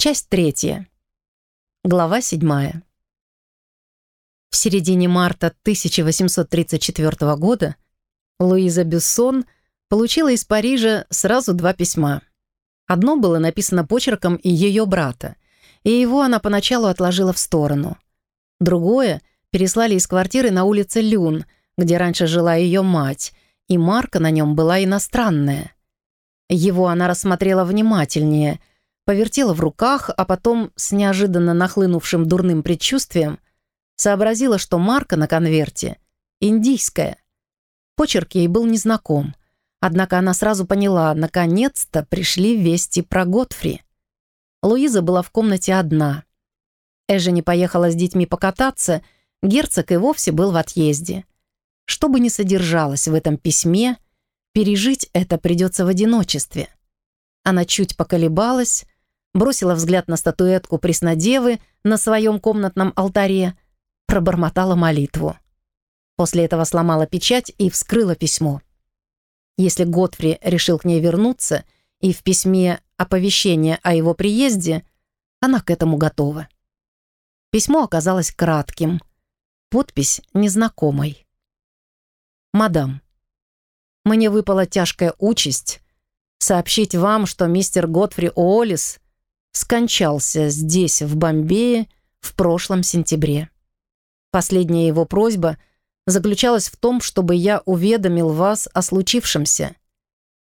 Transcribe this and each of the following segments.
Часть третья. Глава седьмая. В середине марта 1834 года Луиза Бюссон получила из Парижа сразу два письма. Одно было написано почерком ее брата, и его она поначалу отложила в сторону. Другое переслали из квартиры на улице Люн, где раньше жила ее мать, и марка на нем была иностранная. Его она рассмотрела внимательнее – повертела в руках, а потом с неожиданно нахлынувшим дурным предчувствием сообразила, что марка на конверте индийская. Почерк ей был незнаком, однако она сразу поняла, наконец-то пришли вести про Готфри. Луиза была в комнате одна. Эжа не поехала с детьми покататься, герцог и вовсе был в отъезде. Что бы ни содержалось в этом письме, пережить это придется в одиночестве. Она чуть поколебалась, бросила взгляд на статуэтку Преснодевы на своем комнатном алтаре, пробормотала молитву. После этого сломала печать и вскрыла письмо. Если Готфри решил к ней вернуться, и в письме оповещение о его приезде, она к этому готова. Письмо оказалось кратким, подпись незнакомой. «Мадам, мне выпала тяжкая участь сообщить вам, что мистер Готфри Уоллес скончался здесь, в Бомбее, в прошлом сентябре. Последняя его просьба заключалась в том, чтобы я уведомил вас о случившемся.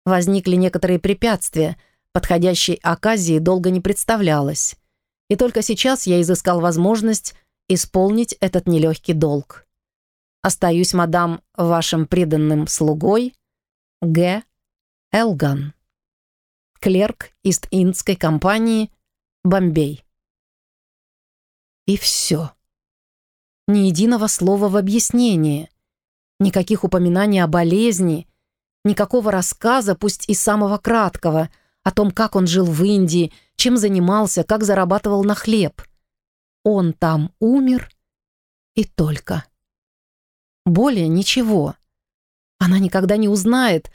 Возникли некоторые препятствия, подходящей оказии долго не представлялось, и только сейчас я изыскал возможность исполнить этот нелегкий долг. Остаюсь, мадам, вашим преданным слугой Г. Элган клерк Ист-Индской компании «Бомбей». И все. Ни единого слова в объяснении, никаких упоминаний о болезни, никакого рассказа, пусть и самого краткого, о том, как он жил в Индии, чем занимался, как зарабатывал на хлеб. Он там умер и только. Более ничего. Она никогда не узнает,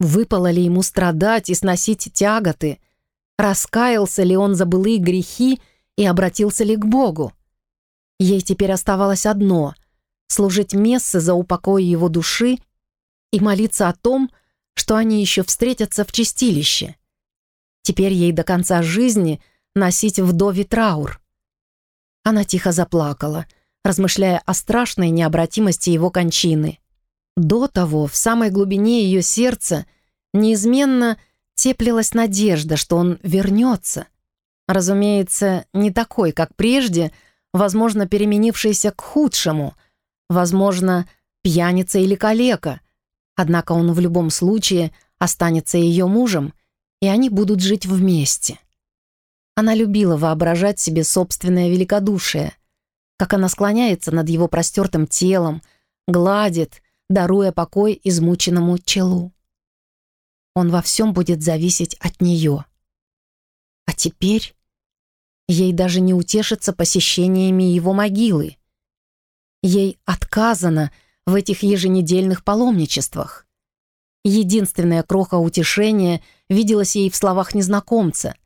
Выпало ли ему страдать и сносить тяготы? Раскаялся ли он за былые грехи и обратился ли к Богу? Ей теперь оставалось одно — служить мессы за упокой его души и молиться о том, что они еще встретятся в чистилище. Теперь ей до конца жизни носить вдове траур. Она тихо заплакала, размышляя о страшной необратимости его кончины. До того, в самой глубине ее сердца, неизменно теплилась надежда, что он вернется. Разумеется, не такой, как прежде, возможно, переменившийся к худшему, возможно, пьяница или калека, однако он в любом случае останется ее мужем, и они будут жить вместе. Она любила воображать себе собственное великодушие, как она склоняется над его простертым телом, гладит, даруя покой измученному челу. Он во всем будет зависеть от нее. А теперь ей даже не утешится посещениями его могилы. Ей отказано в этих еженедельных паломничествах. Единственная кроха утешения виделась ей в словах незнакомца.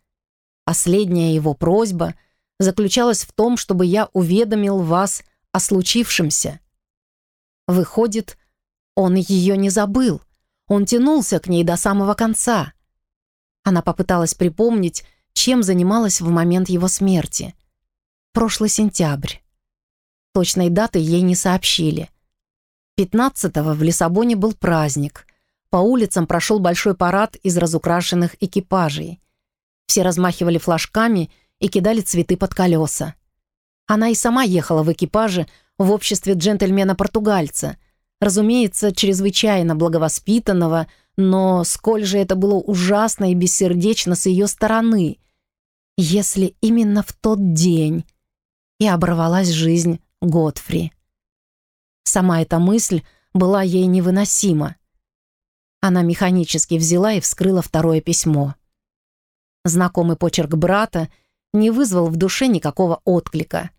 Последняя его просьба заключалась в том, чтобы я уведомил вас о случившемся. Выходит, он ее не забыл. Он тянулся к ней до самого конца. Она попыталась припомнить, чем занималась в момент его смерти. Прошлый сентябрь. Точной даты ей не сообщили. 15-го в Лиссабоне был праздник. По улицам прошел большой парад из разукрашенных экипажей. Все размахивали флажками и кидали цветы под колеса. Она и сама ехала в экипаже в обществе джентльмена-португальца, разумеется, чрезвычайно благовоспитанного, но сколь же это было ужасно и бессердечно с ее стороны, если именно в тот день и оборвалась жизнь Готфри. Сама эта мысль была ей невыносима. Она механически взяла и вскрыла второе письмо. Знакомый почерк брата не вызвал в душе никакого отклика.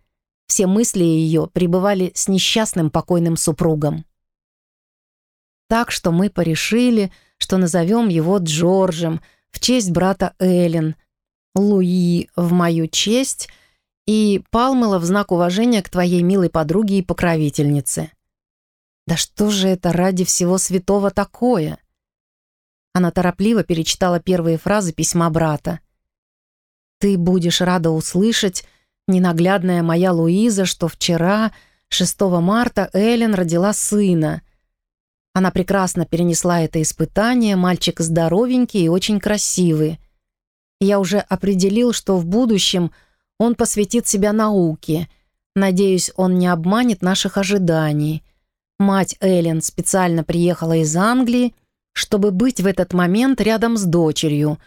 Все мысли ее пребывали с несчастным покойным супругом. Так что мы порешили, что назовем его Джорджем в честь брата Эллен. Луи в мою честь и Палмела в знак уважения к твоей милой подруге и покровительнице. Да что же это ради всего святого такое? Она торопливо перечитала первые фразы письма брата. «Ты будешь рада услышать, ненаглядная моя Луиза, что вчера, 6 марта, Эллен родила сына. Она прекрасно перенесла это испытание, мальчик здоровенький и очень красивый. Я уже определил, что в будущем он посвятит себя науке. Надеюсь, он не обманет наших ожиданий. Мать Эллен специально приехала из Англии, чтобы быть в этот момент рядом с дочерью,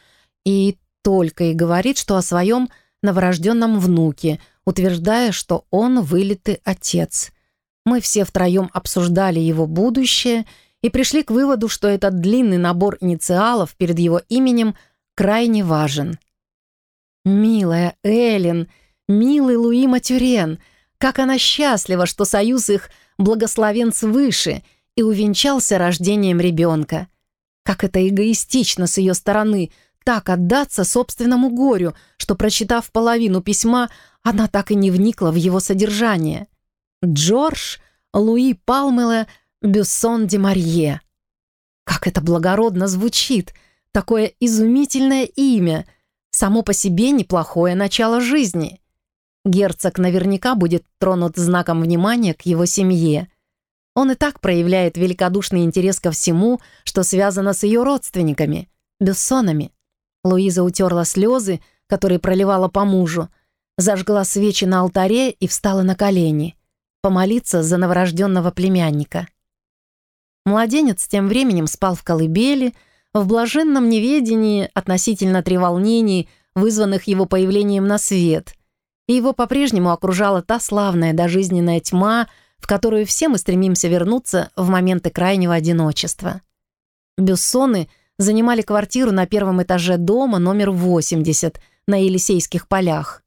и только и говорит, что о своем новорожденном внуке, утверждая, что он вылитый отец. Мы все втроем обсуждали его будущее и пришли к выводу, что этот длинный набор инициалов перед его именем – крайне важен. Милая Эллен, милый Луи Матюрен, как она счастлива, что союз их благословен свыше и увенчался рождением ребенка. Как это эгоистично с ее стороны так отдаться собственному горю, что, прочитав половину письма, она так и не вникла в его содержание. Джордж Луи Палмеле Бюссон де Марье. Как это благородно звучит — Такое изумительное имя. Само по себе неплохое начало жизни. Герцог наверняка будет тронут знаком внимания к его семье. Он и так проявляет великодушный интерес ко всему, что связано с ее родственниками, Бессонами. Луиза утерла слезы, которые проливала по мужу, зажгла свечи на алтаре и встала на колени, помолиться за новорожденного племянника. Младенец тем временем спал в колыбели, в блаженном неведении относительно треволнений, вызванных его появлением на свет. И его по-прежнему окружала та славная дожизненная тьма, в которую все мы стремимся вернуться в моменты крайнего одиночества. Бюссоны занимали квартиру на первом этаже дома номер 80 на Елисейских полях,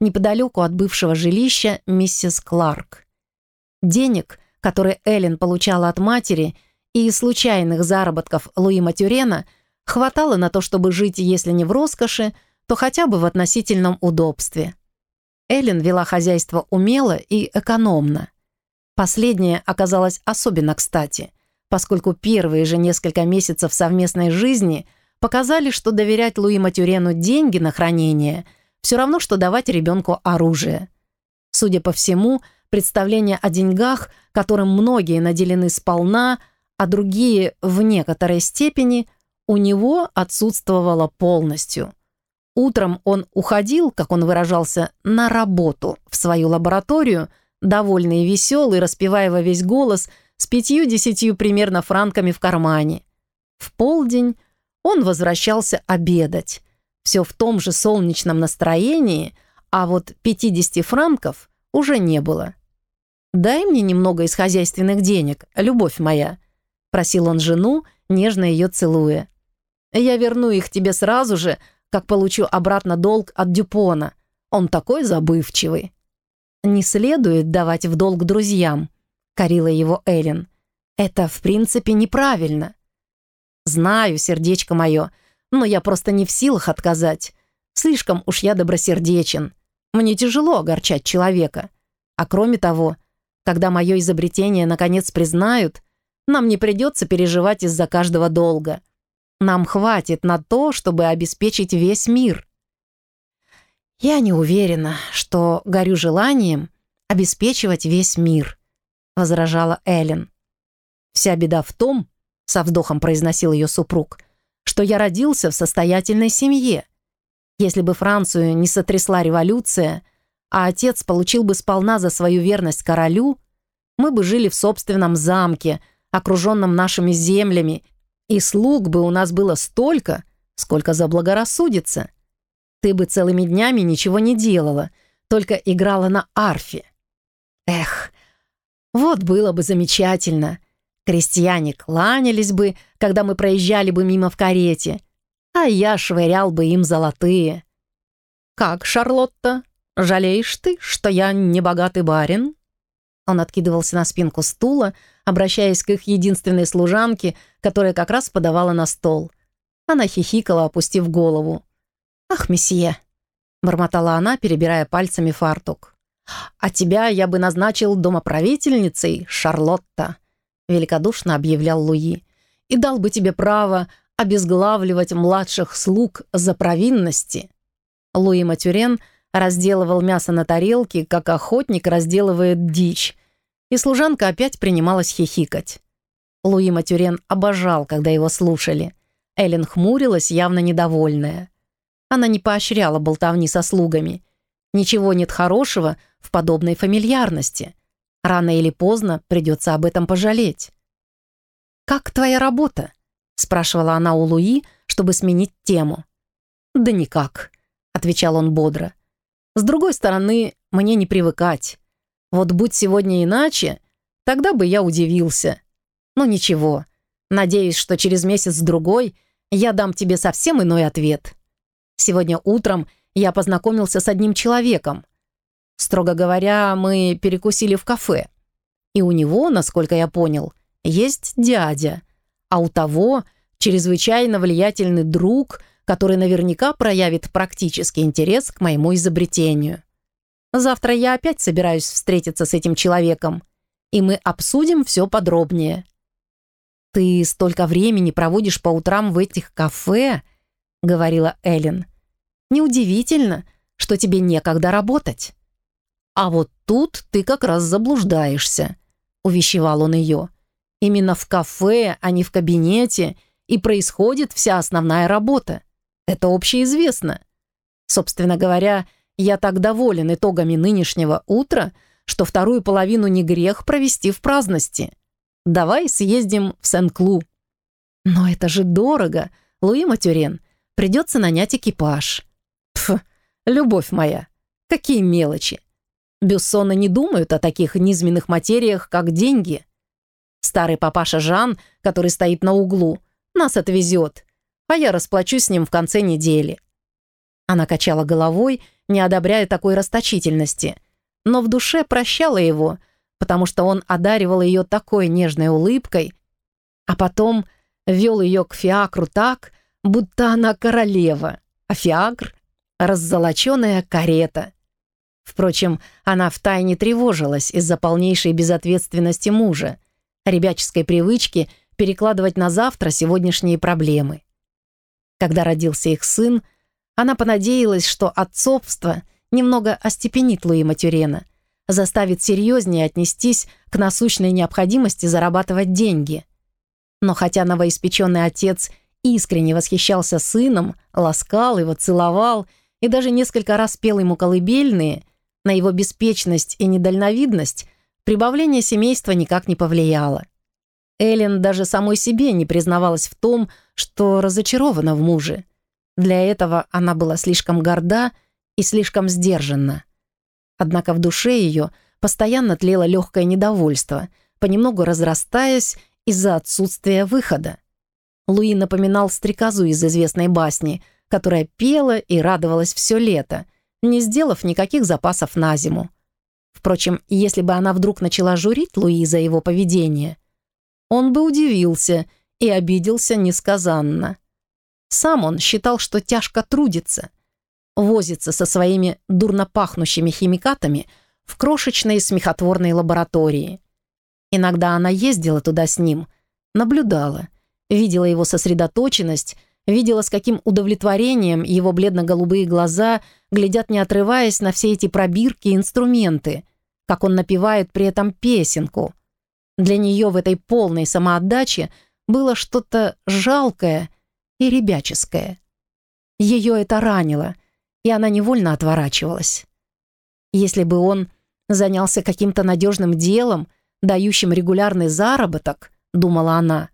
неподалеку от бывшего жилища миссис Кларк. Денег, которые Эллен получала от матери – и случайных заработков Луи Матюрена хватало на то, чтобы жить, если не в роскоши, то хотя бы в относительном удобстве. Эллен вела хозяйство умело и экономно. Последнее оказалось особенно кстати, поскольку первые же несколько месяцев совместной жизни показали, что доверять Луи Матюрену деньги на хранение все равно, что давать ребенку оружие. Судя по всему, представление о деньгах, которым многие наделены сполна – а другие в некоторой степени у него отсутствовало полностью. Утром он уходил, как он выражался, на работу в свою лабораторию, довольный и веселый, распевая во весь голос, с пятью-десятью примерно франками в кармане. В полдень он возвращался обедать. Все в том же солнечном настроении, а вот 50 франков уже не было. «Дай мне немного из хозяйственных денег, любовь моя», — просил он жену, нежно ее целуя. «Я верну их тебе сразу же, как получу обратно долг от Дюпона. Он такой забывчивый». «Не следует давать в долг друзьям», — корила его Эллен. «Это, в принципе, неправильно». «Знаю, сердечко мое, но я просто не в силах отказать. Слишком уж я добросердечен. Мне тяжело огорчать человека. А кроме того, когда мое изобретение наконец признают, нам не придется переживать из-за каждого долга. Нам хватит на то, чтобы обеспечить весь мир. Я не уверена, что горю желанием обеспечивать весь мир, возражала Эллен. Вся беда в том, со вздохом произносил ее супруг, что я родился в состоятельной семье. Если бы Францию не сотрясла революция, а отец получил бы сполна за свою верность королю, мы бы жили в собственном замке, окруженном нашими землями, и слуг бы у нас было столько, сколько заблагорассудится. Ты бы целыми днями ничего не делала, только играла на арфе. Эх, вот было бы замечательно. Крестьяне кланялись бы, когда мы проезжали бы мимо в карете, а я швырял бы им золотые. «Как, Шарлотта, жалеешь ты, что я не богатый барин?» Он откидывался на спинку стула, обращаясь к их единственной служанке, которая как раз подавала на стол. Она хихикала, опустив голову. «Ах, месье, бормотала она, перебирая пальцами фартук. «А тебя я бы назначил домоправительницей, Шарлотта», великодушно объявлял Луи, «и дал бы тебе право обезглавливать младших слуг за провинности». Луи Матюрен разделывал мясо на тарелке, как охотник разделывает дичь, и служанка опять принималась хихикать. Луи Матюрен обожал, когда его слушали. Эллен хмурилась, явно недовольная. Она не поощряла болтовни со слугами. Ничего нет хорошего в подобной фамильярности. Рано или поздно придется об этом пожалеть. «Как твоя работа?» — спрашивала она у Луи, чтобы сменить тему. «Да никак», — отвечал он бодро. «С другой стороны, мне не привыкать. Вот будь сегодня иначе, тогда бы я удивился. Но ничего, надеюсь, что через месяц-другой я дам тебе совсем иной ответ. Сегодня утром я познакомился с одним человеком. Строго говоря, мы перекусили в кафе. И у него, насколько я понял, есть дядя, а у того чрезвычайно влиятельный друг, который наверняка проявит практический интерес к моему изобретению. Завтра я опять собираюсь встретиться с этим человеком, и мы обсудим все подробнее. «Ты столько времени проводишь по утрам в этих кафе», — говорила Эллен. «Неудивительно, что тебе некогда работать». «А вот тут ты как раз заблуждаешься», — увещевал он ее. «Именно в кафе, а не в кабинете, и происходит вся основная работа. Это общеизвестно. Собственно говоря, — я так доволен итогами нынешнего утра, что вторую половину не грех провести в праздности. Давай съездим в Сен-Клу. Но это же дорого, Луи Матюрен. Придется нанять экипаж. Пф, любовь моя, какие мелочи. Бюссоны не думают о таких низменных материях, как деньги. Старый папаша Жан, который стоит на углу, нас отвезет, а я расплачусь с ним в конце недели. Она качала головой не одобряя такой расточительности, но в душе прощала его, потому что он одаривал ее такой нежной улыбкой, а потом вел ее к фиакру так, будто она королева, а фиакр — раззолоченная карета. Впрочем, она втайне тревожилась из-за полнейшей безответственности мужа, ребяческой привычки перекладывать на завтра сегодняшние проблемы. Когда родился их сын, она понадеялась, что отцовство немного остепенит Луи Матюрена, заставит серьезнее отнестись к насущной необходимости зарабатывать деньги. Но хотя новоиспеченный отец искренне восхищался сыном, ласкал его, целовал и даже несколько раз пел ему колыбельные, на его беспечность и недальновидность прибавление семейства никак не повлияло. Эллен даже самой себе не признавалась в том, что разочарована в муже. Для этого она была слишком горда и слишком сдержанна. Однако в душе ее постоянно тлело легкое недовольство, понемногу разрастаясь из-за отсутствия выхода. Луи напоминал стрекозу из известной басни, которая пела и радовалась все лето, не сделав никаких запасов на зиму. Впрочем, если бы она вдруг начала журить Луи за его поведение, он бы удивился и обиделся несказанно. Сам он считал, что тяжко трудится, возится со своими дурно пахнущими химикатами в крошечной смехотворной лаборатории. Иногда она ездила туда с ним, наблюдала, видела его сосредоточенность, видела, с каким удовлетворением его бледно-голубые глаза глядят, не отрываясь на все эти пробирки и инструменты, как он напевает при этом песенку. Для нее в этой полной самоотдаче было что-то жалкое и ребяческое. Ее это ранило, и она невольно отворачивалась. Если бы он занялся каким-то надежным делом, дающим регулярный заработок, думала она,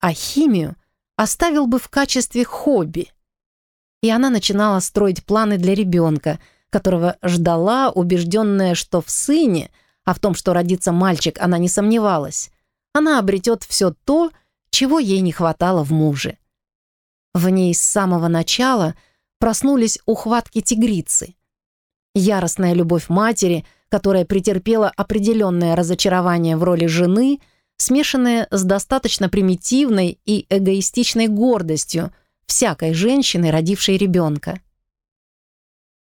а химию оставил бы в качестве хобби. И она начинала строить планы для ребенка, которого ждала, убежденная, что в сыне, а в том, что родится мальчик, она не сомневалась, она обретет все то, чего ей не хватало в муже. В ней с самого начала проснулись ухватки тигрицы. Яростная любовь матери, которая претерпела определенное разочарование в роли жены, смешанная с достаточно примитивной и эгоистичной гордостью всякой женщины, родившей ребенка.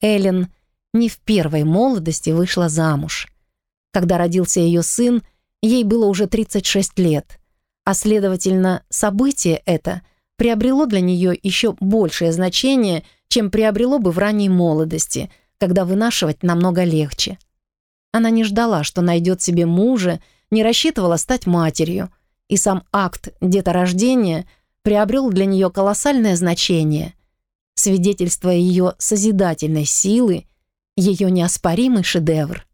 Эллен не в первой молодости вышла замуж. Когда родился ее сын, ей было уже 36 лет, а следовательно, событие это приобрело для нее еще большее значение, чем приобрело бы в ранней молодости, когда вынашивать намного легче. Она не ждала, что найдет себе мужа, не рассчитывала стать матерью, и сам акт деторождения приобрел для нее колоссальное значение, свидетельство ее созидательной силы, ее неоспоримый шедевр.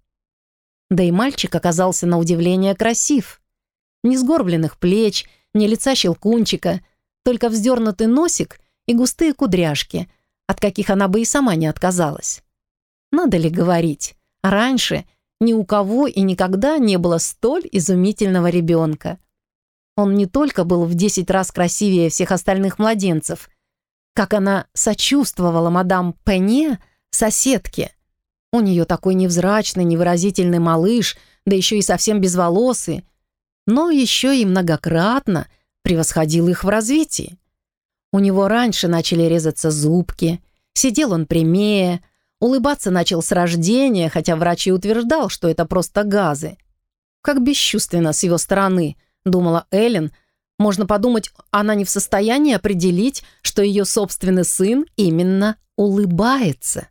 Да и мальчик оказался на удивление красив. Ни сгорбленных плеч, ни лица щелкунчика, только вздернутый носик и густые кудряшки, от каких она бы и сама не отказалась. Надо ли говорить, раньше ни у кого и никогда не было столь изумительного ребенка. Он не только был в десять раз красивее всех остальных младенцев, как она сочувствовала мадам Пене, соседке. У нее такой невзрачный, невыразительный малыш, да еще и совсем безволосый, но еще и многократно превосходил их в развитии. У него раньше начали резаться зубки, сидел он прямее, улыбаться начал с рождения, хотя врач и утверждал, что это просто газы. Как бесчувственно с его стороны – думала Эллен, можно подумать, она не в состоянии определить, что ее собственный сын именно улыбается.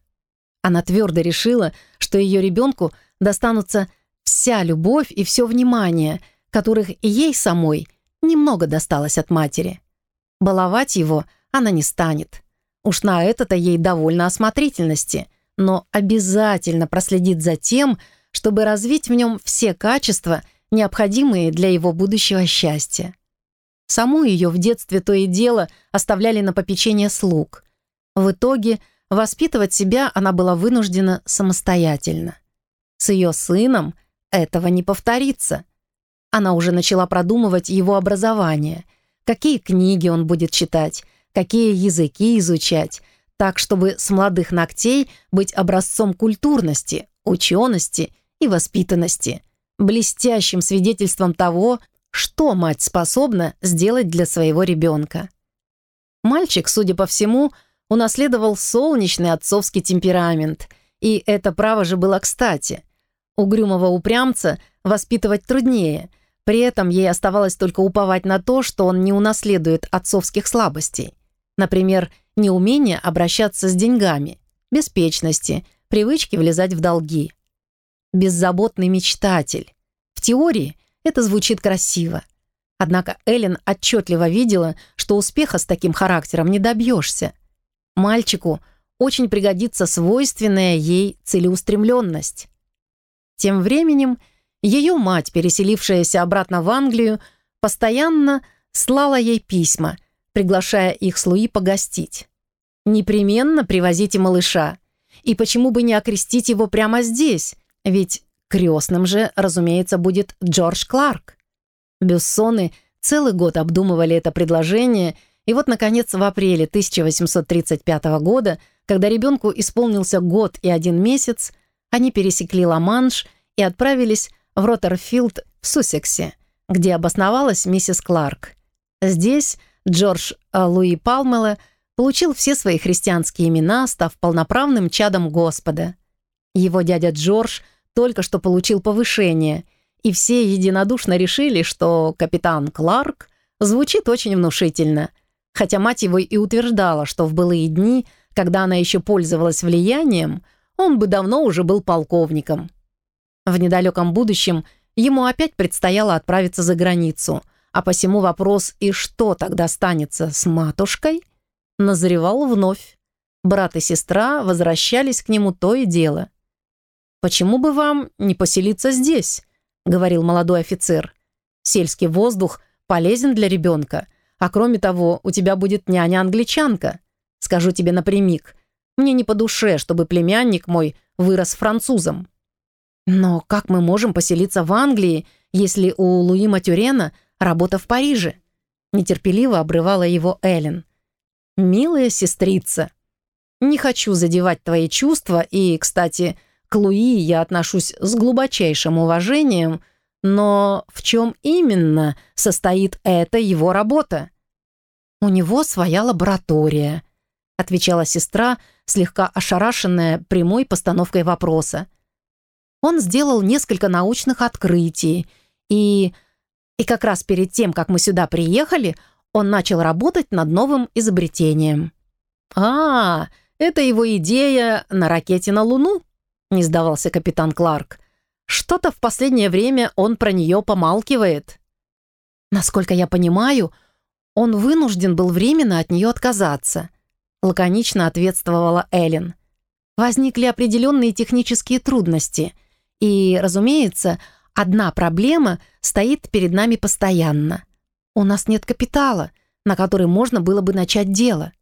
Она твердо решила, что ее ребенку достанутся вся любовь и все внимание, которых ей самой немного досталось от матери. Баловать его она не станет. Уж на это-то ей довольно осмотрительности, но обязательно проследит за тем, чтобы развить в нем все качества – необходимые для его будущего счастья. Саму ее в детстве то и дело оставляли на попечение слуг. В итоге воспитывать себя она была вынуждена самостоятельно. С ее сыном этого не повторится. Она уже начала продумывать его образование, какие книги он будет читать, какие языки изучать, так, чтобы с молодых ногтей быть образцом культурности, учености и воспитанности – блестящим свидетельством того, что мать способна сделать для своего ребенка. Мальчик, судя по всему, унаследовал солнечный отцовский темперамент, и это право же было кстати. Угрюмого упрямца воспитывать труднее, при этом ей оставалось только уповать на то, что он не унаследует отцовских слабостей. Например, неумение обращаться с деньгами, беспечности, привычки влезать в долги беззаботный мечтатель. В теории это звучит красиво. Однако Эллен отчетливо видела, что успеха с таким характером не добьешься. Мальчику очень пригодится свойственная ей целеустремленность. Тем временем ее мать, переселившаяся обратно в Англию, постоянно слала ей письма, приглашая их с Луи погостить. «Непременно привозите малыша. И почему бы не окрестить его прямо здесь, ведь крестным же, разумеется, будет Джордж Кларк. Бюссоны целый год обдумывали это предложение, и вот, наконец, в апреле 1835 года, когда ребенку исполнился год и один месяц, они пересекли Ла-Манш и отправились в Роттерфилд в Суссексе, где обосновалась миссис Кларк. Здесь Джордж Луи Палмела получил все свои христианские имена, став полноправным чадом Господа. Его дядя Джордж – только что получил повышение, и все единодушно решили, что капитан Кларк звучит очень внушительно, хотя мать его и утверждала, что в былые дни, когда она еще пользовалась влиянием, он бы давно уже был полковником. В недалеком будущем ему опять предстояло отправиться за границу, а посему вопрос «и что тогда станется с матушкой?» назревал вновь. Брат и сестра возвращались к нему то и дело. «Почему бы вам не поселиться здесь?» — говорил молодой офицер. «Сельский воздух полезен для ребенка, а кроме того, у тебя будет няня-англичанка. Скажу тебе напрямик, мне не по душе, чтобы племянник мой вырос французом». «Но как мы можем поселиться в Англии, если у Луи Матюрена работа в Париже?» Нетерпеливо обрывала его Эллен. «Милая сестрица, не хочу задевать твои чувства и, кстати, к Луи я отношусь с глубочайшим уважением, но в чем именно состоит эта его работа? «У него своя лаборатория», — отвечала сестра, слегка ошарашенная прямой постановкой вопроса. Он сделал несколько научных открытий, и... И как раз перед тем, как мы сюда приехали, он начал работать над новым изобретением. «А, это его идея на ракете на Луну?» — не сдавался капитан Кларк. «Что-то в последнее время он про нее помалкивает». Насколько я понимаю, он вынужден был временно от нее отказаться, лаконично ответствовала Эллен. Возникли определенные технические трудности, и, разумеется, одна проблема стоит перед нами постоянно. У нас нет капитала, на который можно было бы начать дело.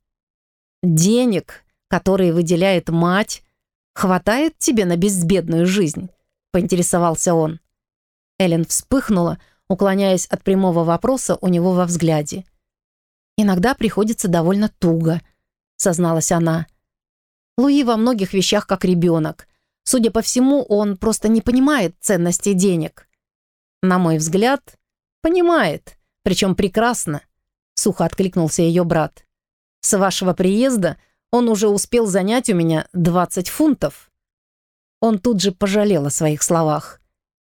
Денег, которые выделяет мать, хватает тебе на безбедную жизнь?» — поинтересовался он. Эллен вспыхнула, уклоняясь от прямого вопроса у него во взгляде. «Иногда приходится довольно туго», — созналась она. Луи во многих вещах как ребенок. Судя по всему, он просто не понимает ценности денег. На мой взгляд, понимает, причем прекрасно, сухо откликнулся ее брат. С вашего приезда он уже успел занять у меня 20 фунтов. Он тут же пожалел о своих словах.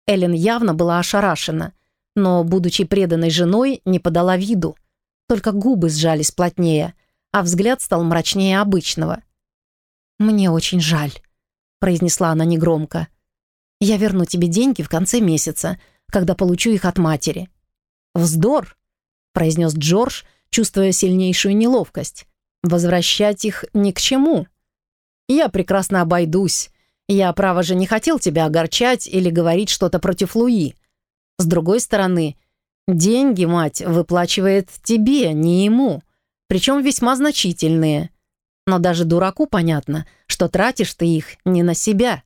Эллен явно была ошарашена, но, будучи преданной женой, не подала виду. Только губы сжались плотнее, а взгляд стал мрачнее обычного. «Мне очень жаль», — произнесла она негромко. «Я верну тебе деньги в конце месяца, когда получу их от матери». «Вздор», — произнес Джордж, чувствуя сильнейшую неловкость. «Возвращать их ни к чему. Я прекрасно обойдусь. Я, право же, не хотел тебя огорчать или говорить что-то против Луи. С другой стороны, деньги мать выплачивает тебе, не ему, причем весьма значительные. Но даже дураку понятно, что тратишь ты их не на себя.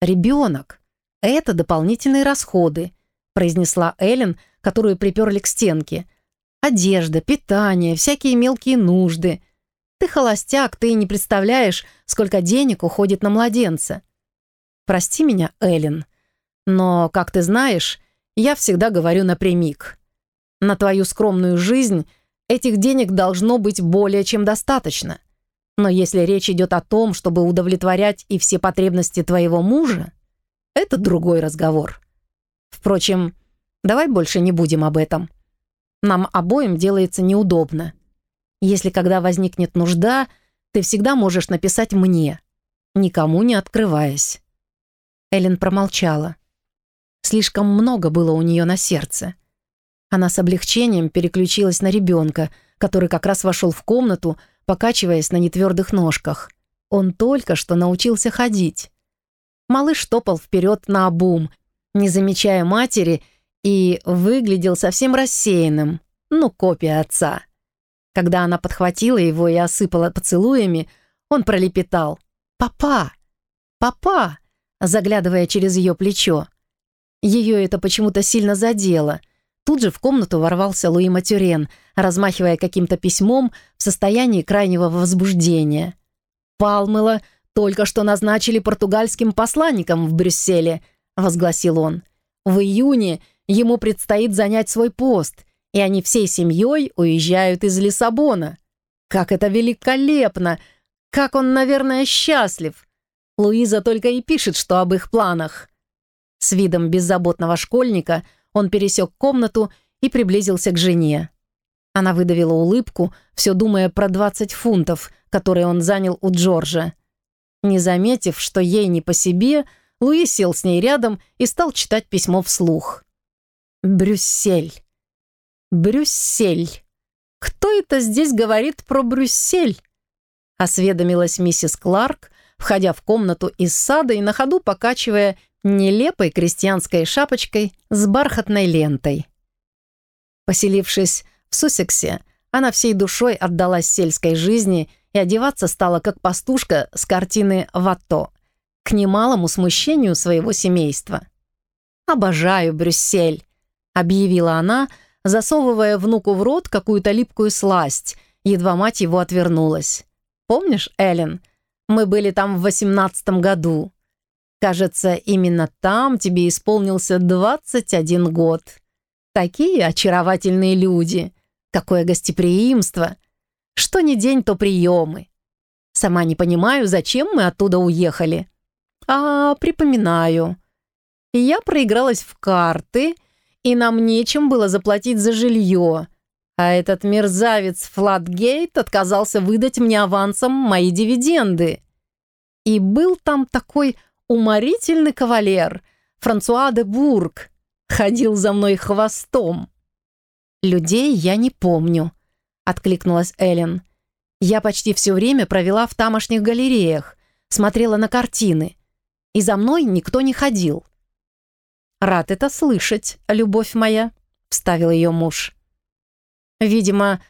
«Ребенок — это дополнительные расходы», произнесла Эллен, которую приперли к стенке. «Одежда, питание, всякие мелкие нужды. Ты холостяк, ты не представляешь, сколько денег уходит на младенца. Прости меня, Эллен, но, как ты знаешь, я всегда говорю напрямик. На твою скромную жизнь этих денег должно быть более чем достаточно. Но если речь идет о том, чтобы удовлетворять и все потребности твоего мужа, это другой разговор. Впрочем, давай больше не будем об этом. Нам обоим делается неудобно. Если когда возникнет нужда, ты всегда можешь написать мне, никому не открываясь». Эллен промолчала. Слишком много было у нее на сердце. Она с облегчением переключилась на ребенка, который как раз вошел в комнату, покачиваясь на нетвердых ножках. Он только что научился ходить. Малыш топал вперед на обум, не замечая матери, и выглядел совсем рассеянным, ну, копия отца. Когда она подхватила его и осыпала поцелуями, он пролепетал «Папа! Папа!» заглядывая через ее плечо. Ее это почему-то сильно задело. Тут же в комнату ворвался Луи Матюрен, размахивая каким-то письмом в состоянии крайнего возбуждения. «Палмела только что назначили португальским посланником в Брюсселе», — возгласил он. «В июне ему предстоит занять свой пост, и они всей семьей уезжают из Лиссабона. Как это великолепно! Как он, наверное, счастлив! Луиза только и пишет, что об их планах». С видом беззаботного школьника он пересек комнату и приблизился к жене. Она выдавила улыбку, все думая про 20 фунтов, которые он занял у Джорджа. Не заметив, что ей не по себе, Луи сел с ней рядом и стал читать письмо вслух. «Брюссель. Брюссель. Кто это здесь говорит про Брюссель?» Осведомилась миссис Кларк, входя в комнату из сада и на ходу покачивая нелепой крестьянской шапочкой с бархатной лентой. Поселившись в Суссексе, она всей душой отдалась сельской жизни и одеваться стала как пастушка с картины «Ватто», к немалому смущению своего семейства. «Обожаю Брюссель», — объявила она, засовывая внуку в рот какую-то липкую сласть, едва мать его отвернулась. «Помнишь, Эллен, мы были там в восемнадцатом году. Кажется, именно там тебе исполнился 21 год. Такие очаровательные люди. Какое гостеприимство. Что ни день, то приемы. Сама не понимаю, зачем мы оттуда уехали. А, припоминаю. Я проигралась в карты, и нам нечем было заплатить за жилье. А этот мерзавец Флатгейт отказался выдать мне авансом мои дивиденды. И был там такой уморительный кавалер, Франсуа де Бург, ходил за мной хвостом. «Людей я не помню», — откликнулась Эллен. «Я почти все время провела в тамошних галереях, смотрела на картины, и за мной никто не ходил». «Рад это слышать, любовь моя», — вставил ее муж. «Видимо,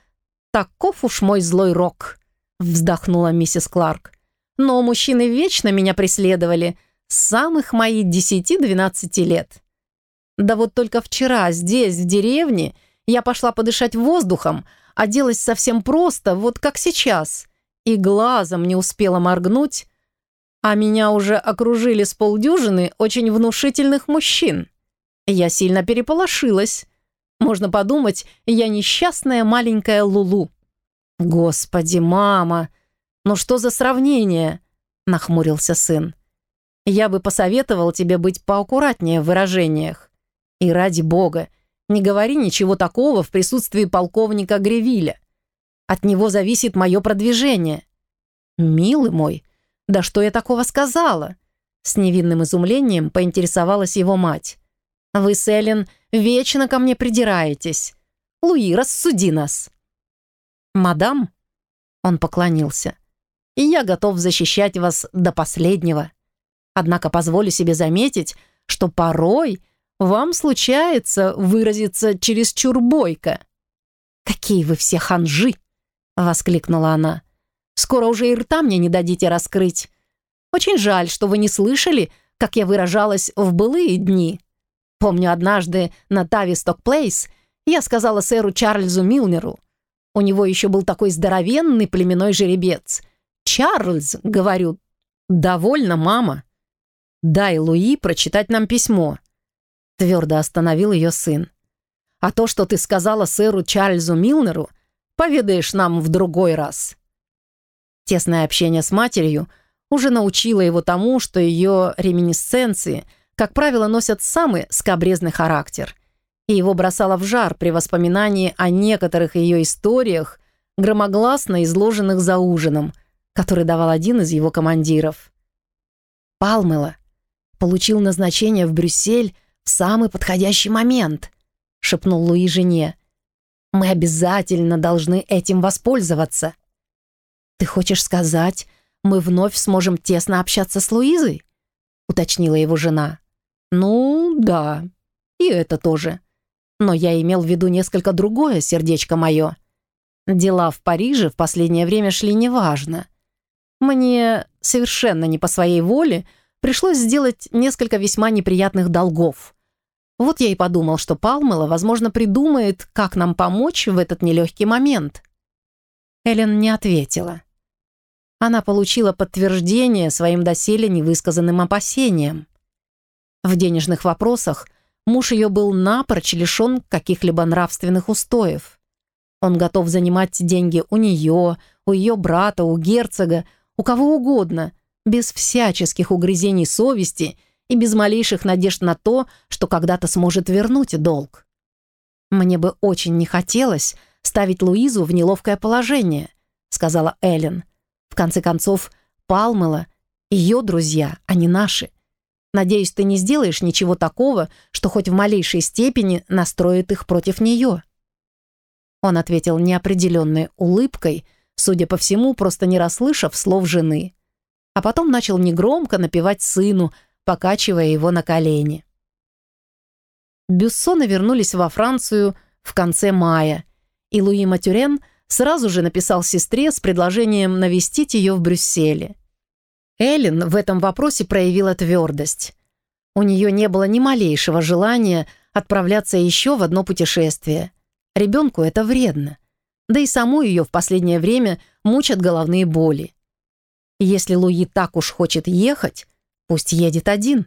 таков уж мой злой рок», — вздохнула миссис Кларк. «Но мужчины вечно меня преследовали с самых моих десяти-двенадцати лет. Да вот только вчера здесь, в деревне, я пошла подышать воздухом, оделась совсем просто, вот как сейчас, и глазом не успела моргнуть, а меня уже окружили с полдюжины очень внушительных мужчин. Я сильно переполошилась. Можно подумать, я несчастная маленькая Лулу. «Господи, мама! Ну что за сравнение?» — нахмурился сын. «Я бы посоветовал тебе быть поаккуратнее в выражениях. И ради бога, не говори ничего такого в присутствии полковника Гревиля. От него зависит мое продвижение». «Милый мой, да что я такого сказала?» С невинным изумлением поинтересовалась его мать. «Вы с вечно ко мне придираетесь. Луи, рассуди нас». «Мадам», — он поклонился, — «и я готов защищать вас до последнего. Однако позволю себе заметить, что порой вам случается выразиться чересчур бойко». «Какие вы все ханжи!» — воскликнула она. «Скоро уже и рта мне не дадите раскрыть. Очень жаль, что вы не слышали, как я выражалась в былые дни. Помню, однажды на Тависток Плейс я сказала сэру Чарльзу Милнеру. У него еще был такой здоровенный племенной жеребец. «Чарльз», — говорю, — «довольно, мама». «Дай Луи прочитать нам письмо», — твердо остановил ее сын. «А то, что ты сказала сэру Чарльзу Милнеру, поведаешь нам в другой раз». Тесное общение с матерью уже научило его тому, что ее реминисценции — как правило, носят самый скобрезный характер, и его бросало в жар при воспоминании о некоторых ее историях, громогласно изложенных за ужином, который давал один из его командиров. Палмела получил назначение в Брюссель в самый подходящий момент, шепнул Луи жене. Мы обязательно должны этим воспользоваться. Ты хочешь сказать, мы вновь сможем тесно общаться с Луизой? уточнила его жена. «Ну, да. И это тоже. Но я имел в виду несколько другое, сердечко мое. Дела в Париже в последнее время шли неважно. Мне совершенно не по своей воле пришлось сделать несколько весьма неприятных долгов. Вот я и подумал, что Палмела, возможно, придумает, как нам помочь в этот нелегкий момент». Эллен не ответила. Она получила подтверждение своим доселе невысказанным опасениям. В денежных вопросах муж ее был напрочь лишен каких-либо нравственных устоев. Он готов занимать деньги у нее, у ее брата, у герцога, у кого угодно, без всяческих угрызений совести и без малейших надежд на то, что когда-то сможет вернуть долг. «Мне бы очень не хотелось ставить Луизу в неловкое положение», сказала Эллен. «В конце концов, Палмела — ее друзья, а не наши. Надеюсь, ты не сделаешь ничего такого, что хоть в малейшей степени настроит их против нее». Он ответил неопределенной улыбкой, судя по всему, просто не расслышав слов жены. А потом начал негромко напевать сыну, покачивая его на колени. Бюссоны вернулись во Францию в конце мая, и Луи Матюрен сразу же написал сестре с предложением навестить ее в Брюсселе. Эллен в этом вопросе проявила твердость. У нее не было ни малейшего желания отправляться еще в одно путешествие. Ребенку это вредно. Да и саму ее в последнее время мучат головные боли. Если Луи так уж хочет ехать, пусть едет один.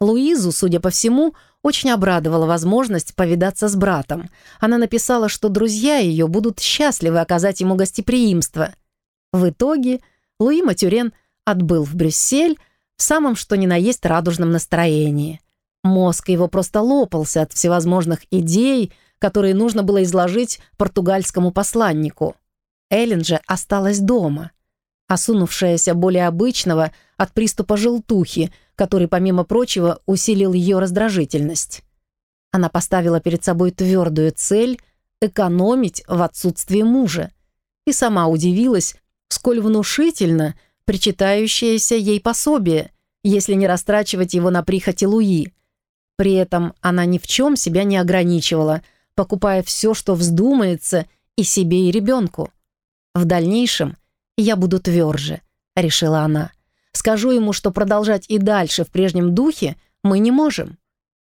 Луизу, судя по всему, очень обрадовала возможность повидаться с братом. Она написала, что друзья ее будут счастливы оказать ему гостеприимство. В итоге Луи Матюрен отбыл в Брюссель в самом что ни на есть радужном настроении. Мозг его просто лопался от всевозможных идей, которые нужно было изложить португальскому посланнику. Эллен же осталась дома, осунувшаяся более обычного от приступа желтухи, который, помимо прочего, усилил ее раздражительность. Она поставила перед собой твердую цель экономить в отсутствии мужа и сама удивилась, сколь внушительно причитающееся ей пособие, если не растрачивать его на прихоти Луи. При этом она ни в чем себя не ограничивала, покупая все, что вздумается, и себе, и ребенку. В дальнейшем я буду тверже, решила она. Скажу ему, что продолжать и дальше в прежнем духе мы не можем.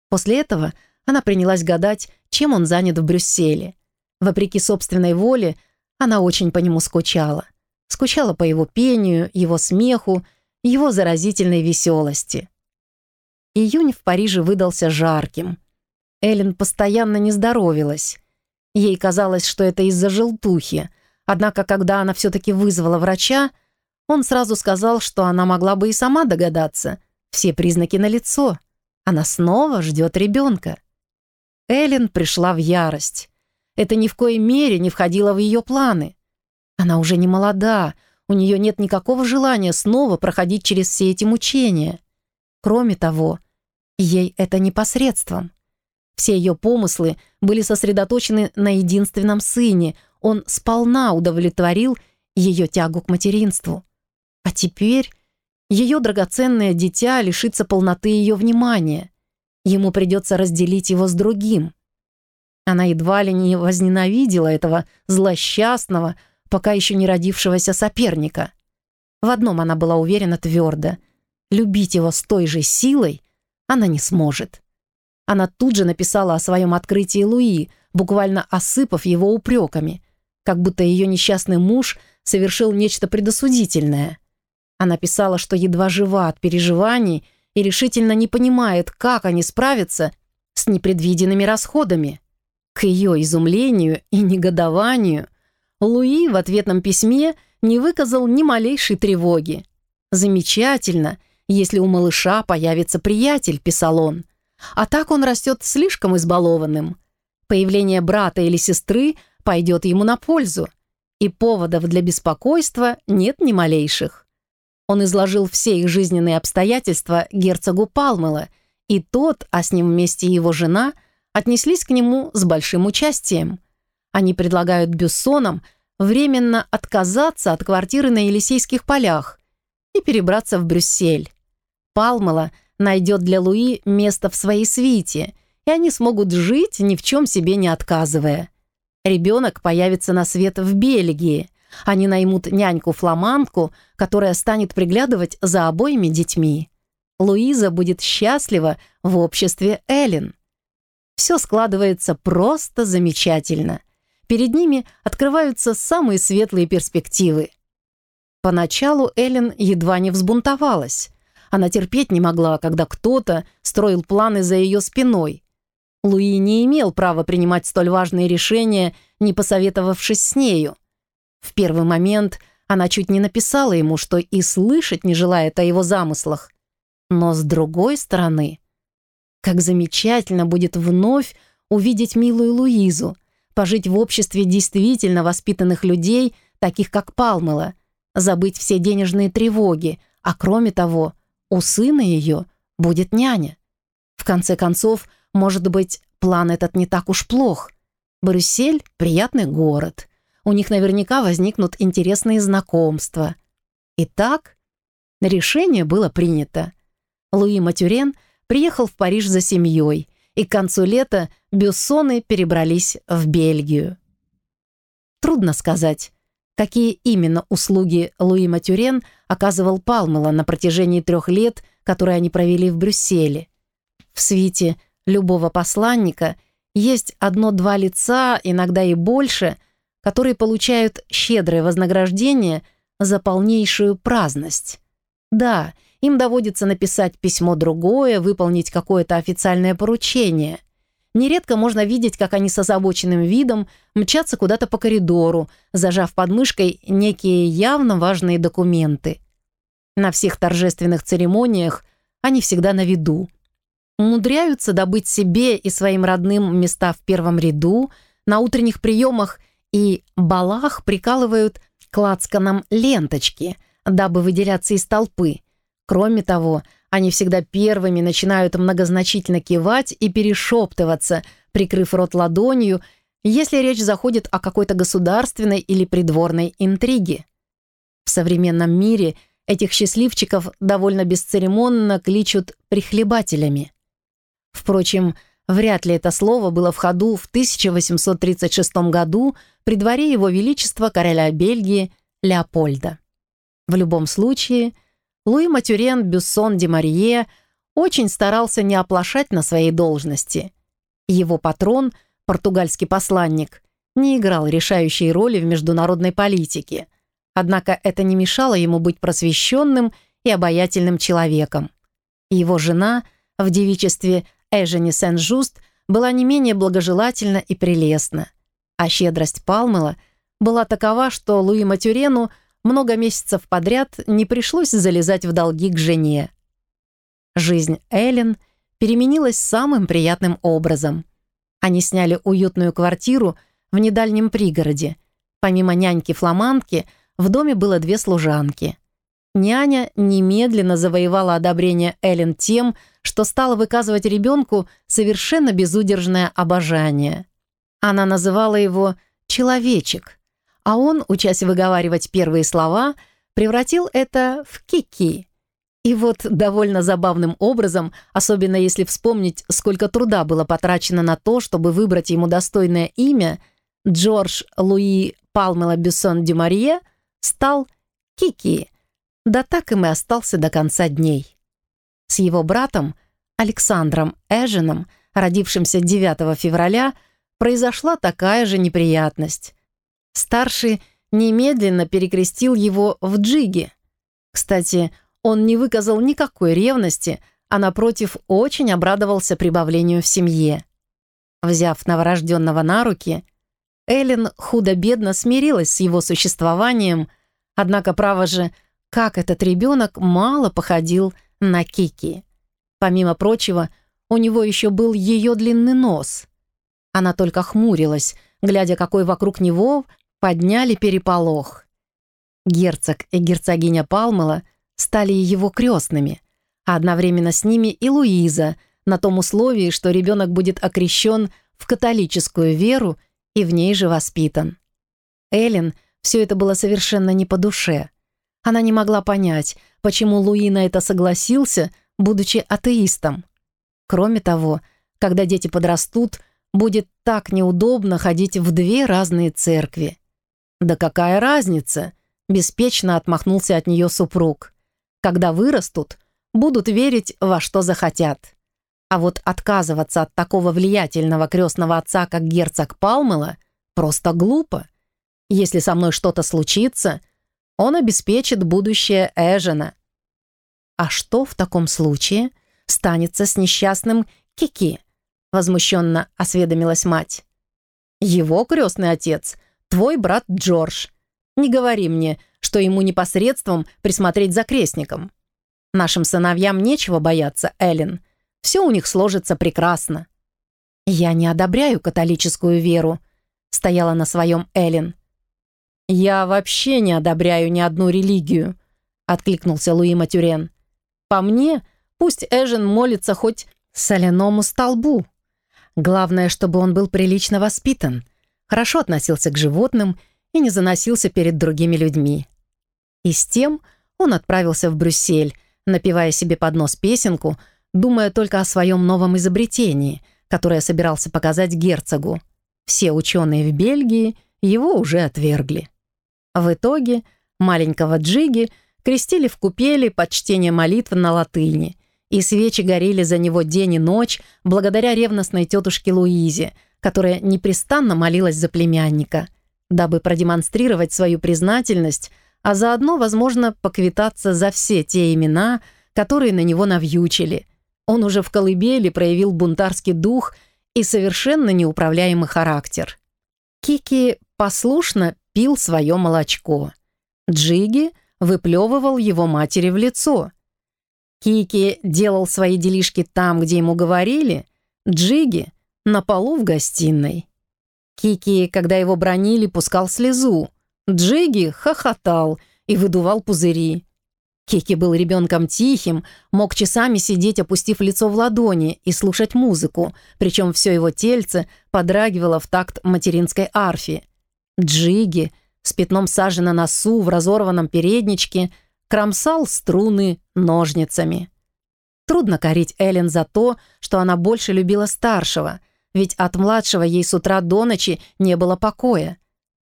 После этого она принялась гадать, чем он занят в Брюсселе. Вопреки собственной воле, она очень по нему скучала. Скучала по его пению, его смеху, его заразительной веселости. Июнь в Париже выдался жарким. Эллен постоянно не здоровилась. Ей казалось, что это из-за желтухи, однако когда она все-таки вызвала врача, он сразу сказал, что она могла бы и сама догадаться. Все признаки налицо. Она снова ждет ребенка. Эллен пришла в ярость. Это ни в коей мере не входило в ее планы. Она уже не молода, у нее нет никакого желания снова проходить через все эти мучения. Кроме того, ей это непосредством. Все ее помыслы были сосредоточены на единственном сыне, он сполна удовлетворил ее тягу к материнству. А теперь ее драгоценное дитя лишится полноты ее внимания. Ему придется разделить его с другим. Она едва ли не возненавидела этого злосчастного, пока еще не родившегося соперника. В одном она была уверена твердо. Любить его с той же силой она не сможет. Она тут же написала о своем открытии Луи, буквально осыпав его упреками, как будто ее несчастный муж совершил нечто предосудительное. Она писала, что едва жива от переживаний и решительно не понимает, как они справятся с непредвиденными расходами. К ее изумлению и негодованию Луи в ответном письме не выказал ни малейшей тревоги. «Замечательно, если у малыша появится приятель», — писал он. «А так он растет слишком избалованным. Появление брата или сестры пойдет ему на пользу, и поводов для беспокойства нет ни малейших. Он изложил все их жизненные обстоятельства герцогу Палмела, и тот, а с ним вместе его жена, отнеслись к нему с большим участием. Они предлагают Бюссонам временно отказаться от квартиры на Елисейских полях и перебраться в Брюссель. Палмела найдет для Луи место в своей свите, и они смогут жить, ни в чем себе не отказывая. Ребенок появится на свет в Бельгии – они наймут няньку-фламандку, которая станет приглядывать за обоими детьми. Луиза будет счастлива в обществе Эллен. Все складывается просто замечательно. Перед ними открываются самые светлые перспективы. Поначалу Эллен едва не взбунтовалась. Она терпеть не могла, когда кто-то строил планы за ее спиной. Луи не имел права принимать столь важные решения, не посоветовавшись с нею. В первый момент она чуть не написала ему, что и слышать не желает о его замыслах. Но с другой стороны, как замечательно будет вновь увидеть милую Луизу, пожить в обществе действительно воспитанных людей, таких как Палмела, забыть все денежные тревоги, а кроме того, у сына ее будет няня. В конце концов, может быть, план этот не так уж плох. Брюссель — приятный город — у них наверняка возникнут интересные знакомства. Итак, решение было принято. Луи Матюрен приехал в Париж за семьей, и к концу лета Бюссоны перебрались в Бельгию. Трудно сказать, какие именно услуги Луи Матюрен оказывал Палмела на протяжении трех лет, которые они провели в Брюсселе. В свите любого посланника есть одно-два лица, иногда и больше, которые получают щедрое вознаграждение за полнейшую праздность. Да, им доводится написать письмо другое, выполнить какое-то официальное поручение. Нередко можно видеть, как они с озабоченным видом мчатся куда-то по коридору, зажав под мышкой некие явно важные документы. На всех торжественных церемониях они всегда на виду. Умудряются добыть себе и своим родным места в первом ряду, на утренних приемах и балах прикалывают к лацканам ленточки, дабы выделяться из толпы. Кроме того, они всегда первыми начинают многозначительно кивать и перешептываться, прикрыв рот ладонью, если речь заходит о какой-то государственной или придворной интриге. В современном мире этих счастливчиков довольно бесцеремонно кличут «прихлебателями». Впрочем, вряд ли это слово было в ходу в 1836 году при дворе Его Величества короля Бельгии Леопольда. В любом случае – Луи Матюрен Бюссон де Марье очень старался не оплошать на своей должности. Его патрон, португальский посланник, не играл решающей роли в международной политике, однако это не мешало ему быть просвещенным и обаятельным человеком. Его жена в девичестве Эжени Сен-Жуст была не менее благожелательна и прелестна, а щедрость Палмела была такова, что Луи Матюрену – много месяцев подряд не пришлось залезать в долги к жене. Жизнь Эллен переменилась самым приятным образом. Они сняли уютную квартиру в недальнем пригороде. Помимо няньки-фламандки, в доме было две служанки. Няня немедленно завоевала одобрение Эллен тем, что стала выказывать ребенку совершенно безудержное обожание. Она называла его «человечек», а он, учась выговаривать первые слова, превратил это в «кики». И вот довольно забавным образом, особенно если вспомнить, сколько труда было потрачено на то, чтобы выбрать ему достойное имя, Джордж Луи Палмела Бюссон Дюмарье стал Кики, да так им и остался до конца дней. С его братом, Александром Эженом, родившимся 9 февраля, произошла такая же неприятность. Старший немедленно перекрестил его в джиге. Кстати, он не выказал никакой ревности, а, напротив, очень обрадовался прибавлению в семье. Взяв новорожденного на руки, Эллен худо-бедно смирилась с его существованием, однако, право же, как этот ребенок мало походил на Кики. Помимо прочего, у него еще был ее длинный нос. Она только хмурилась, глядя, какой вокруг него подняли переполох. Герцог и герцогиня Палмела стали его крестными, а одновременно с ними и Луиза, на том условии, что ребенок будет окрещен в католическую веру и в ней же воспитан. Эллен все это было совершенно не по душе. Она не могла понять, почему Луи на это согласился, будучи атеистом. Кроме того, когда дети подрастут, будет так неудобно ходить в две разные церкви. «Да какая разница?» — беспечно отмахнулся от нее супруг. «Когда вырастут, будут верить во что захотят. А вот отказываться от такого влиятельного крестного отца, как герцог Палмела, просто глупо. Если со мной что-то случится, он обеспечит будущее Эжена. А что в таком случае станется с несчастным Кики?» Возмущенно осведомилась мать. Его крестный отец — Твой брат Джордж. Не говори мне, что ему непосредством присмотреть за крестником. Нашим сыновьям нечего бояться, Эллен. Все у них сложится прекрасно». «Я не одобряю католическую веру», — стояла на своем Эллен. «Я вообще не одобряю ни одну религию», — откликнулся Луи Матюрен. «По мне, пусть Эжен молится хоть соляному столбу. Главное, чтобы он был прилично воспитан, хорошо относился к животным и не заносился перед другими людьми. И с тем он отправился в Брюссель, напевая себе под нос песенку, думая только о своем новом изобретении, которое собирался показать герцогу. Все ученые в Бельгии его уже отвергли. В итоге маленького Джиги крестили в купели под чтение молитв на латыни, и свечи горели за него день и ночь благодаря ревностной тетушке Луизе – которая непрестанно молилась за племянника, дабы продемонстрировать свою признательность, а заодно, возможно, поквитаться за все те имена, которые на него навьючили. Он уже в колыбели проявил бунтарский дух и совершенно неуправляемый характер. Кики послушно пил свое молочко. Джиги выплевывал его матери в лицо. Кики делал свои делишки там, где ему говорили, Джиги — на полу в гостиной. Кики, когда его бронили, пускал слезу. Джиги хохотал и выдувал пузыри. Кики был ребенком тихим, мог часами сидеть, опустив лицо в ладони, и слушать музыку, причем все его тельце подрагивало в такт материнской арфи. Джиги с пятном сажи на носу в разорванном передничке кромсал струны ножницами. Трудно корить Эллен за то, что она больше любила старшего, ведь от младшего ей с утра до ночи не было покоя.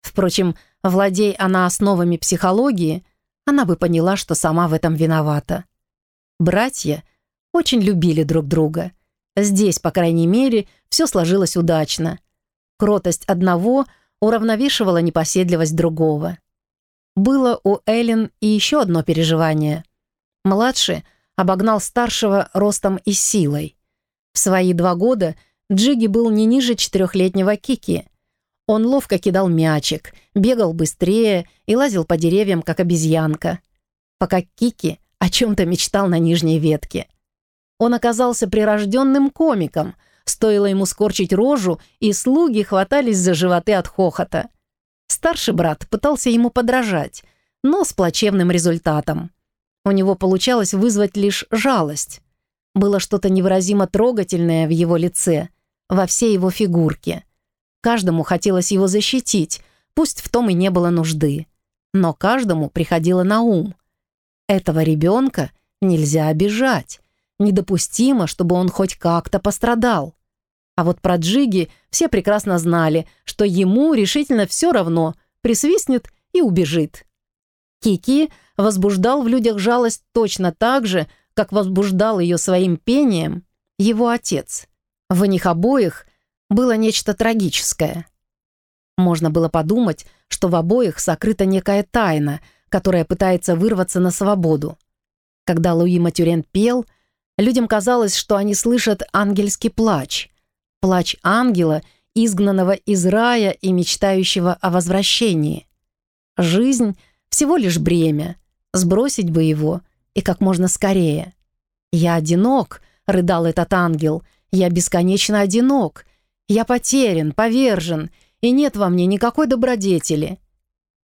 Впрочем, владей она основами психологии – она бы поняла, что сама в этом виновата. Братья очень любили друг друга. Здесь, по крайней мере, все сложилось удачно. Кротость одного уравновешивала непоседливость другого. Было у Эллен и еще одно переживание. Младший обогнал старшего ростом и силой. В свои два года Джиги был не ниже четырехлетнего Кики, он ловко кидал мячик, бегал быстрее и лазил по деревьям, как обезьянка. Пока Кики о чем-то мечтал на нижней ветке. Он оказался прирожденным комиком. Стоило ему скорчить рожу, и слуги хватались за животы от хохота. Старший брат пытался ему подражать, но с плачевным результатом. У него получалось вызвать лишь жалость. Было что-то невыразимо трогательное в его лице, во всей его фигурке – Каждому хотелось его защитить, пусть в том и не было нужды. Но каждому приходило на ум. Этого ребенка нельзя обижать. Недопустимо, чтобы он хоть как-то пострадал. А вот про Джиги все прекрасно знали, что ему решительно все равно, присвистнет и убежит. Кики возбуждал в людях жалость точно так же, как возбуждал ее своим пением его отец. В них обоих было нечто трагическое. Можно было подумать, что в обоих сокрыта некая тайна, которая пытается вырваться на свободу. Когда Луи Матюрен пел, людям казалось, что они слышат ангельский плач. Плач ангела, изгнанного из рая и мечтающего о возвращении. Жизнь — всего лишь бремя. Сбросить бы его и как можно скорее. «Я одинок», — рыдал этот ангел, — «я бесконечно одинок», я потерян, повержен, и нет во мне никакой добродетели.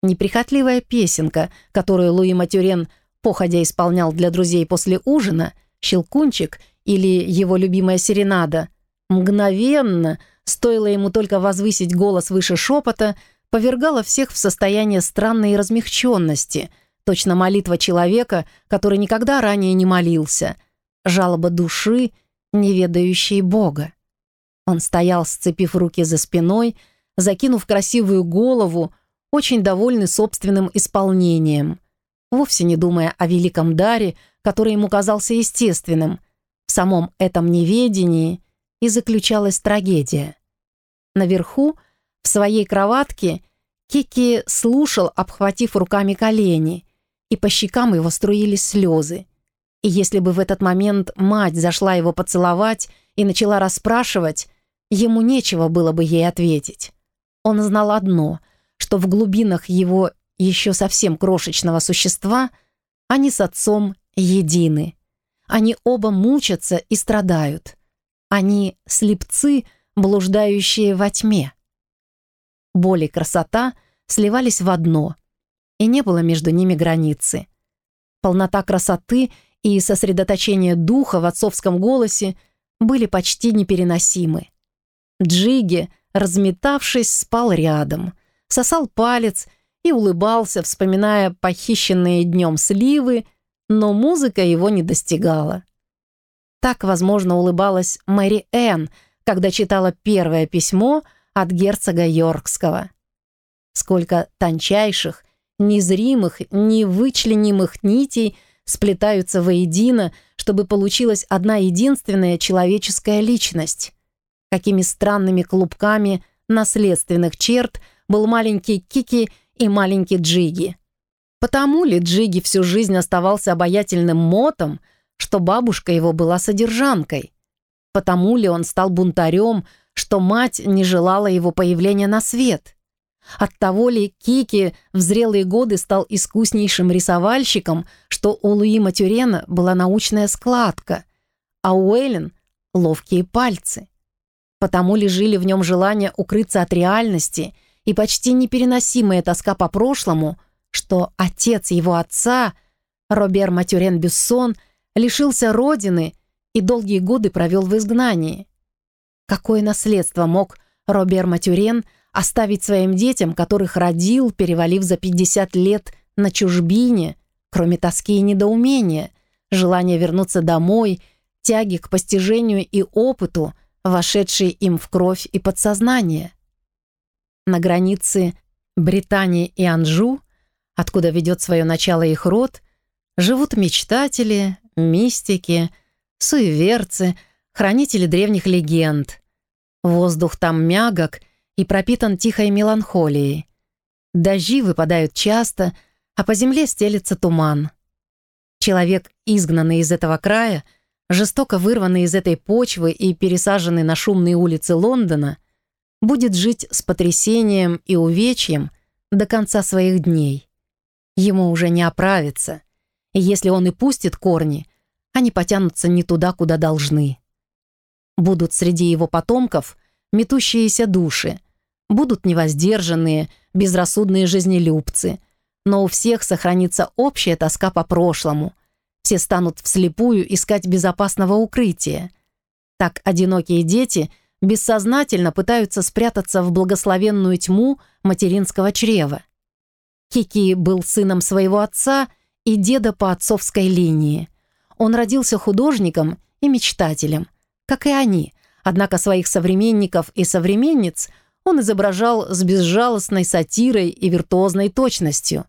Неприхотливая песенка, которую Луи Матюрен походя исполнял для друзей после ужина, «Щелкунчик» или его любимая серенада, мгновенно, стоило ему только возвысить голос выше шепота, повергала всех в состояние странной размягченности, точно молитва человека, который никогда ранее не молился, жалоба души, не ведающей Бога. Он стоял, сцепив руки за спиной, закинув красивую голову, очень довольный собственным исполнением, вовсе не думая о великом даре, который ему казался естественным. В самом этом неведении и заключалась трагедия. Наверху, в своей кроватке, Кики слушал, обхватив руками колени, и по щекам его струились слезы. И если бы в этот момент мать зашла его поцеловать и начала расспрашивать, Ему нечего было бы ей ответить. Он знал одно, что в глубинах его еще совсем крошечного существа они с отцом едины. Они оба мучатся и страдают. Они слепцы, блуждающие во тьме. Боль и красота сливались в одно, и не было между ними границы. Полнота красоты и сосредоточение духа в отцовском голосе были почти непереносимы. Джиги, разметавшись, спал рядом, сосал палец и улыбался, вспоминая похищенные днем сливы, но музыка его не достигала. Так, возможно, улыбалась Мэри Энн, когда читала первое письмо от герцога Йоркского. Сколько тончайших, незримых, невычленимых нитей сплетаются воедино, чтобы получилась одна единственная человеческая личность какими странными клубками наследственных черт был маленький Кики и маленький Джиги. Потому ли Джиги всю жизнь оставался обаятельным мотом, что бабушка его была содержанкой? Потому ли он стал бунтарем, что мать не желала его появления на свет. Оттого ли Кики в зрелые годы стал искуснейшим рисовальщиком, что у Луи Матюрена была научная складка, а у Эллен — ловкие пальцы. Потому ли жили в нем желание укрыться от реальности и почти непереносимая тоска по прошлому, что отец его отца, Робер Матюрен Бюссон, лишился родины и долгие годы провел в изгнании. Какое наследство мог Робер Матюрен оставить своим детям, которых родил, перевалив за 50 лет на чужбине, кроме тоски и недоумения, желания вернуться домой, тяги к постижению и опыту, вошедшие им в кровь и подсознание? На границе Британии и Анжу, откуда ведет свое начало их род, живут мечтатели, мистики, суеверцы, хранители древних легенд. Воздух там мягок и пропитан тихой меланхолией. Дожди выпадают часто, а по земле стелется туман. Человек, изгнанный из этого края, жестоко вырванный из этой почвы и пересаженный на шумные улицы Лондона, будет жить с потрясением и увечьем до конца своих дней. Ему уже не оправиться, и если он и пустит корни, они потянутся не туда, куда должны. Будут среди его потомков метущиеся души, будут невоздержанные, безрассудные жизнелюбцы, но у всех сохранится общая тоска по прошлому. Все станут вслепую искать безопасного укрытия. Так одинокие дети бессознательно пытаются спрятаться в благословенную тьму материнского чрева. Кики был сыном своего отца и деда по отцовской линии. Он родился художником и мечтателем, как и они, однако своих современников и современниц он изображал с безжалостной сатирой и виртуозной точностью.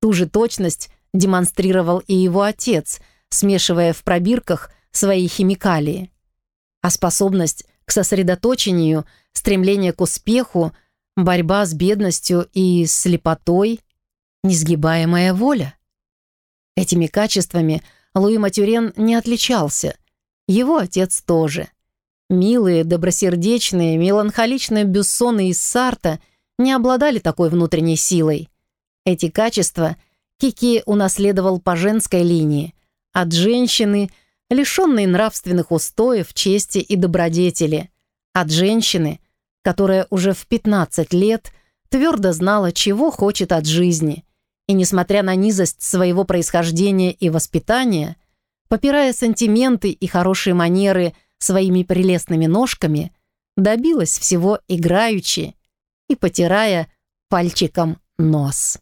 Ту же точность демонстрировал и его отец, смешивая в пробирках свои химикалии. А способность к сосредоточению, стремление к успеху, борьба с бедностью и слепотой, несгибаемая воля. Этими качествами Луи Матюрен не отличался. Его отец тоже. Милые, добросердечные, меланхоличные Бюссоны из Сарта не обладали такой внутренней силой. Эти качества Кики унаследовал по женской линии, от женщины, лишенной нравственных устоев, чести и добродетели, от женщины, которая уже в 15 лет твердо знала, чего хочет от жизни, и, несмотря на низость своего происхождения и воспитания, попирая сантименты и хорошие манеры своими прелестными ножками, добилась всего играючи и потирая пальчиком нос.